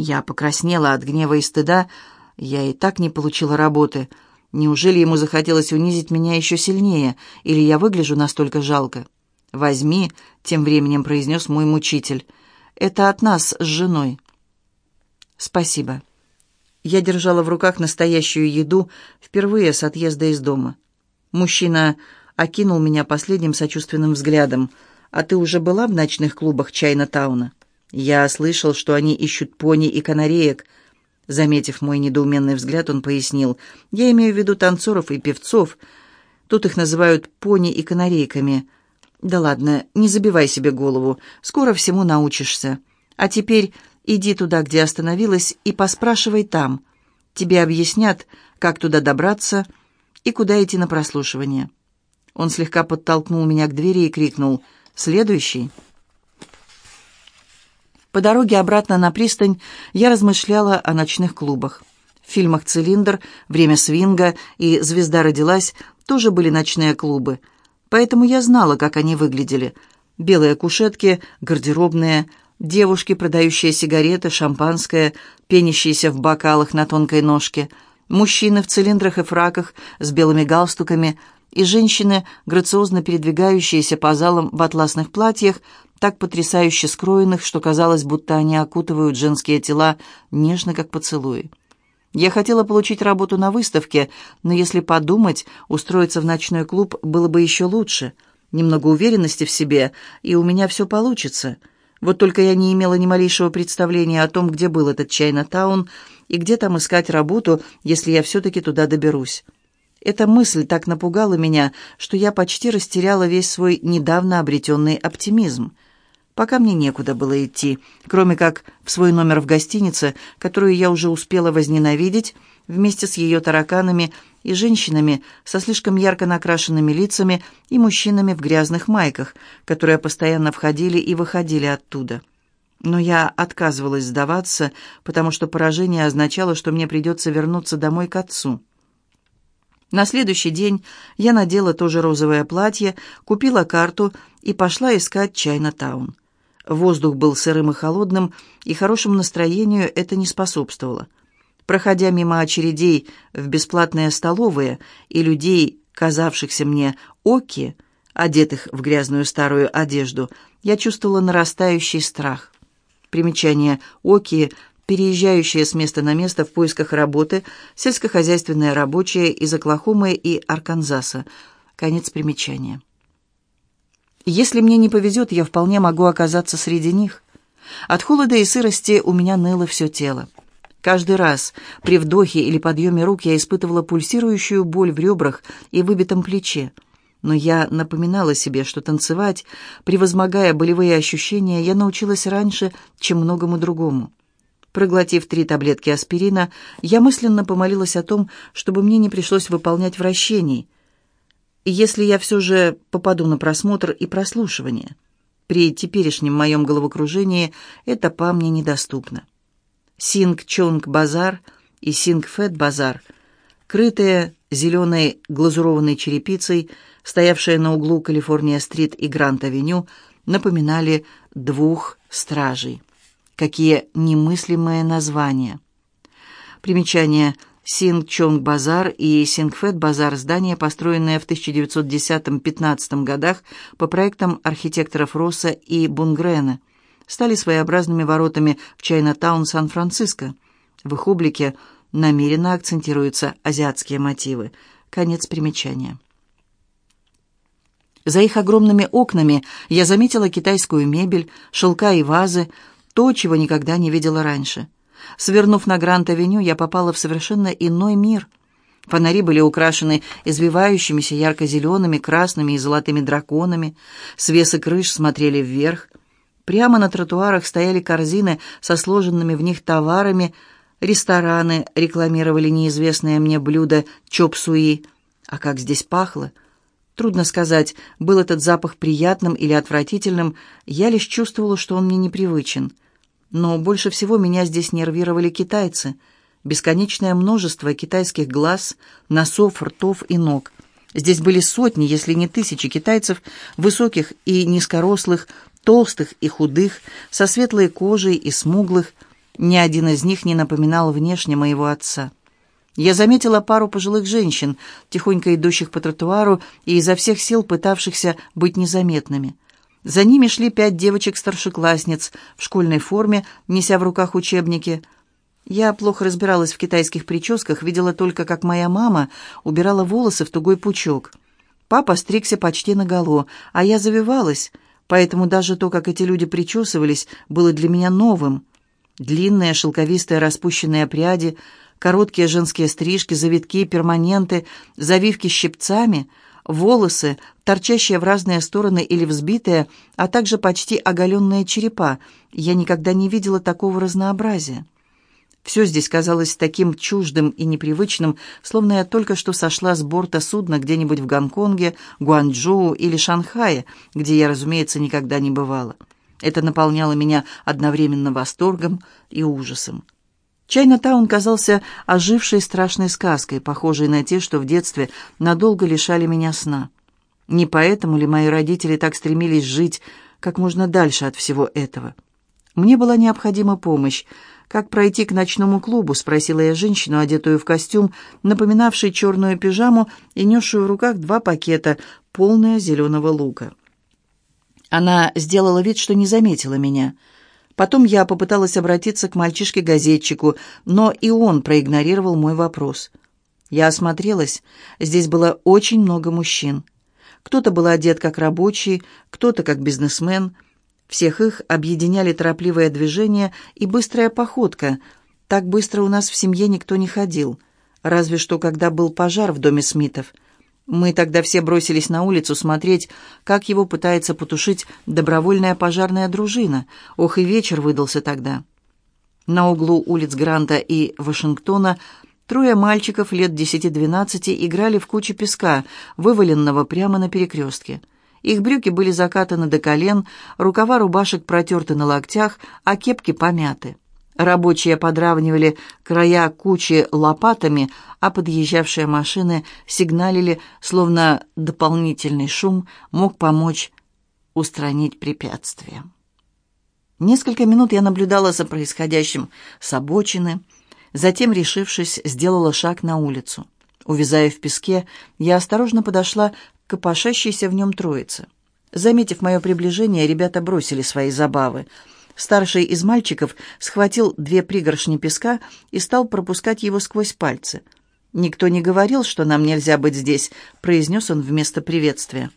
Я покраснела от гнева и стыда. Я и так не получила работы. Неужели ему захотелось унизить меня еще сильнее, или я выгляжу настолько жалко? «Возьми», — тем временем произнес мой мучитель. «Это от нас с женой». «Спасибо». Я держала в руках настоящую еду впервые с отъезда из дома. Мужчина окинул меня последним сочувственным взглядом. «А ты уже была в ночных клубах Чайна-тауна?» «Я слышал, что они ищут пони и канареек». Заметив мой недоуменный взгляд, он пояснил. «Я имею в виду танцоров и певцов. Тут их называют пони и канарейками». «Да ладно, не забивай себе голову. Скоро всему научишься. А теперь иди туда, где остановилась, и поспрашивай там. Тебе объяснят, как туда добраться и куда идти на прослушивание». Он слегка подтолкнул меня к двери и крикнул «Следующий». По дороге обратно на пристань я размышляла о ночных клубах. В фильмах «Цилиндр», «Время свинга» и «Звезда родилась» тоже были ночные клубы, поэтому я знала, как они выглядели. Белые кушетки, гардеробные, девушки, продающие сигареты, шампанское, пенящиеся в бокалах на тонкой ножке, мужчины в цилиндрах и фраках с белыми галстуками и женщины, грациозно передвигающиеся по залам в атласных платьях, так потрясающе скроенных, что казалось, будто они окутывают женские тела нежно, как поцелуи. Я хотела получить работу на выставке, но если подумать, устроиться в ночной клуб было бы еще лучше. Немного уверенности в себе, и у меня все получится. Вот только я не имела ни малейшего представления о том, где был этот Чайна-таун, и где там искать работу, если я все-таки туда доберусь. Эта мысль так напугала меня, что я почти растеряла весь свой недавно обретенный оптимизм пока мне некуда было идти, кроме как в свой номер в гостинице, которую я уже успела возненавидеть, вместе с ее тараканами и женщинами со слишком ярко накрашенными лицами и мужчинами в грязных майках, которые постоянно входили и выходили оттуда. Но я отказывалась сдаваться, потому что поражение означало, что мне придется вернуться домой к отцу. На следующий день я надела тоже розовое платье, купила карту и пошла искать Чайна-таун. Воздух был сырым и холодным, и хорошему настроению это не способствовало. Проходя мимо очередей в бесплатные столовые и людей, казавшихся мне оки, одетых в грязную старую одежду, я чувствовала нарастающий страх. Примечание «оки» переезжающие с места на место в поисках работы, сельскохозяйственные рабочие из Оклахомы и Арканзаса. Конец примечания. Если мне не повезет, я вполне могу оказаться среди них. От холода и сырости у меня ныло все тело. Каждый раз при вдохе или подъеме рук я испытывала пульсирующую боль в ребрах и выбитом плече. Но я напоминала себе, что танцевать, превозмогая болевые ощущения, я научилась раньше, чем многому другому. Проглотив три таблетки аспирина, я мысленно помолилась о том, чтобы мне не пришлось выполнять вращений – если я все же попаду на просмотр и прослушивание. При теперешнем моем головокружении это по мне недоступно. Синг-Чонг-базар и Синг-Фэт-базар, крытые зеленой глазурованной черепицей, стоявшие на углу Калифорния-стрит и Грант-авеню, напоминали двух стражей. Какие немыслимые названия! Примечание – Синг-Чонг-базар и Сингфет-базар – здания, построенные в 1910-15 годах по проектам архитекторов Росса и Бунгрена, стали своеобразными воротами в Чайна-таун Сан-Франциско. В их облике намеренно акцентируются азиатские мотивы. Конец примечания. За их огромными окнами я заметила китайскую мебель, шелка и вазы, то, чего никогда не видела раньше – Свернув на Гранд-авеню, я попала в совершенно иной мир. Фонари были украшены извивающимися ярко-зелеными, красными и золотыми драконами. Свесы крыш смотрели вверх. Прямо на тротуарах стояли корзины со сложенными в них товарами. Рестораны рекламировали неизвестное мне блюдо чоп-суи. А как здесь пахло! Трудно сказать, был этот запах приятным или отвратительным, я лишь чувствовала, что он мне непривычен — но больше всего меня здесь нервировали китайцы. Бесконечное множество китайских глаз, носов, ртов и ног. Здесь были сотни, если не тысячи китайцев, высоких и низкорослых, толстых и худых, со светлой кожей и смуглых. Ни один из них не напоминал внешне моего отца. Я заметила пару пожилых женщин, тихонько идущих по тротуару и изо всех сил пытавшихся быть незаметными. За ними шли пять девочек-старшеклассниц в школьной форме, неся в руках учебники. Я плохо разбиралась в китайских прическах, видела только, как моя мама убирала волосы в тугой пучок. Папа стригся почти наголо, а я завивалась, поэтому даже то, как эти люди причесывались, было для меня новым. Длинные шелковистые распущенные пряди — Короткие женские стрижки, завитки, перманенты, завивки щипцами, волосы, торчащие в разные стороны или взбитые, а также почти оголенные черепа. Я никогда не видела такого разнообразия. Все здесь казалось таким чуждым и непривычным, словно я только что сошла с борта судна где-нибудь в Гонконге, Гуанчжоу или Шанхае, где я, разумеется, никогда не бывала. Это наполняло меня одновременно восторгом и ужасом. Чайна-таун казался ожившей страшной сказкой, похожей на те, что в детстве надолго лишали меня сна. Не поэтому ли мои родители так стремились жить как можно дальше от всего этого? Мне была необходима помощь. «Как пройти к ночному клубу?» — спросила я женщину, одетую в костюм, напоминавший черную пижаму и несшую в руках два пакета, полные зеленого лука. Она сделала вид, что не заметила меня — Потом я попыталась обратиться к мальчишке-газетчику, но и он проигнорировал мой вопрос. Я осмотрелась. Здесь было очень много мужчин. Кто-то был одет как рабочий, кто-то как бизнесмен. Всех их объединяли торопливое движение и быстрая походка. Так быстро у нас в семье никто не ходил. Разве что, когда был пожар в доме Смитов – мы тогда все бросились на улицу смотреть, как его пытается потушить добровольная пожарная дружина. Ох, и вечер выдался тогда. На углу улиц Гранта и Вашингтона трое мальчиков лет 10-12 играли в куче песка, вываленного прямо на перекрестке. Их брюки были закатаны до колен, рукава рубашек протерты на локтях, а кепки помяты. Рабочие подравнивали края кучи лопатами, а подъезжавшие машины сигналили, словно дополнительный шум мог помочь устранить препятствие. Несколько минут я наблюдала за происходящим с обочины, затем, решившись, сделала шаг на улицу. Увязая в песке, я осторожно подошла к копошащейся в нем троице. Заметив мое приближение, ребята бросили свои забавы — Старший из мальчиков схватил две пригоршни песка и стал пропускать его сквозь пальцы. «Никто не говорил, что нам нельзя быть здесь», — произнес он вместо приветствия.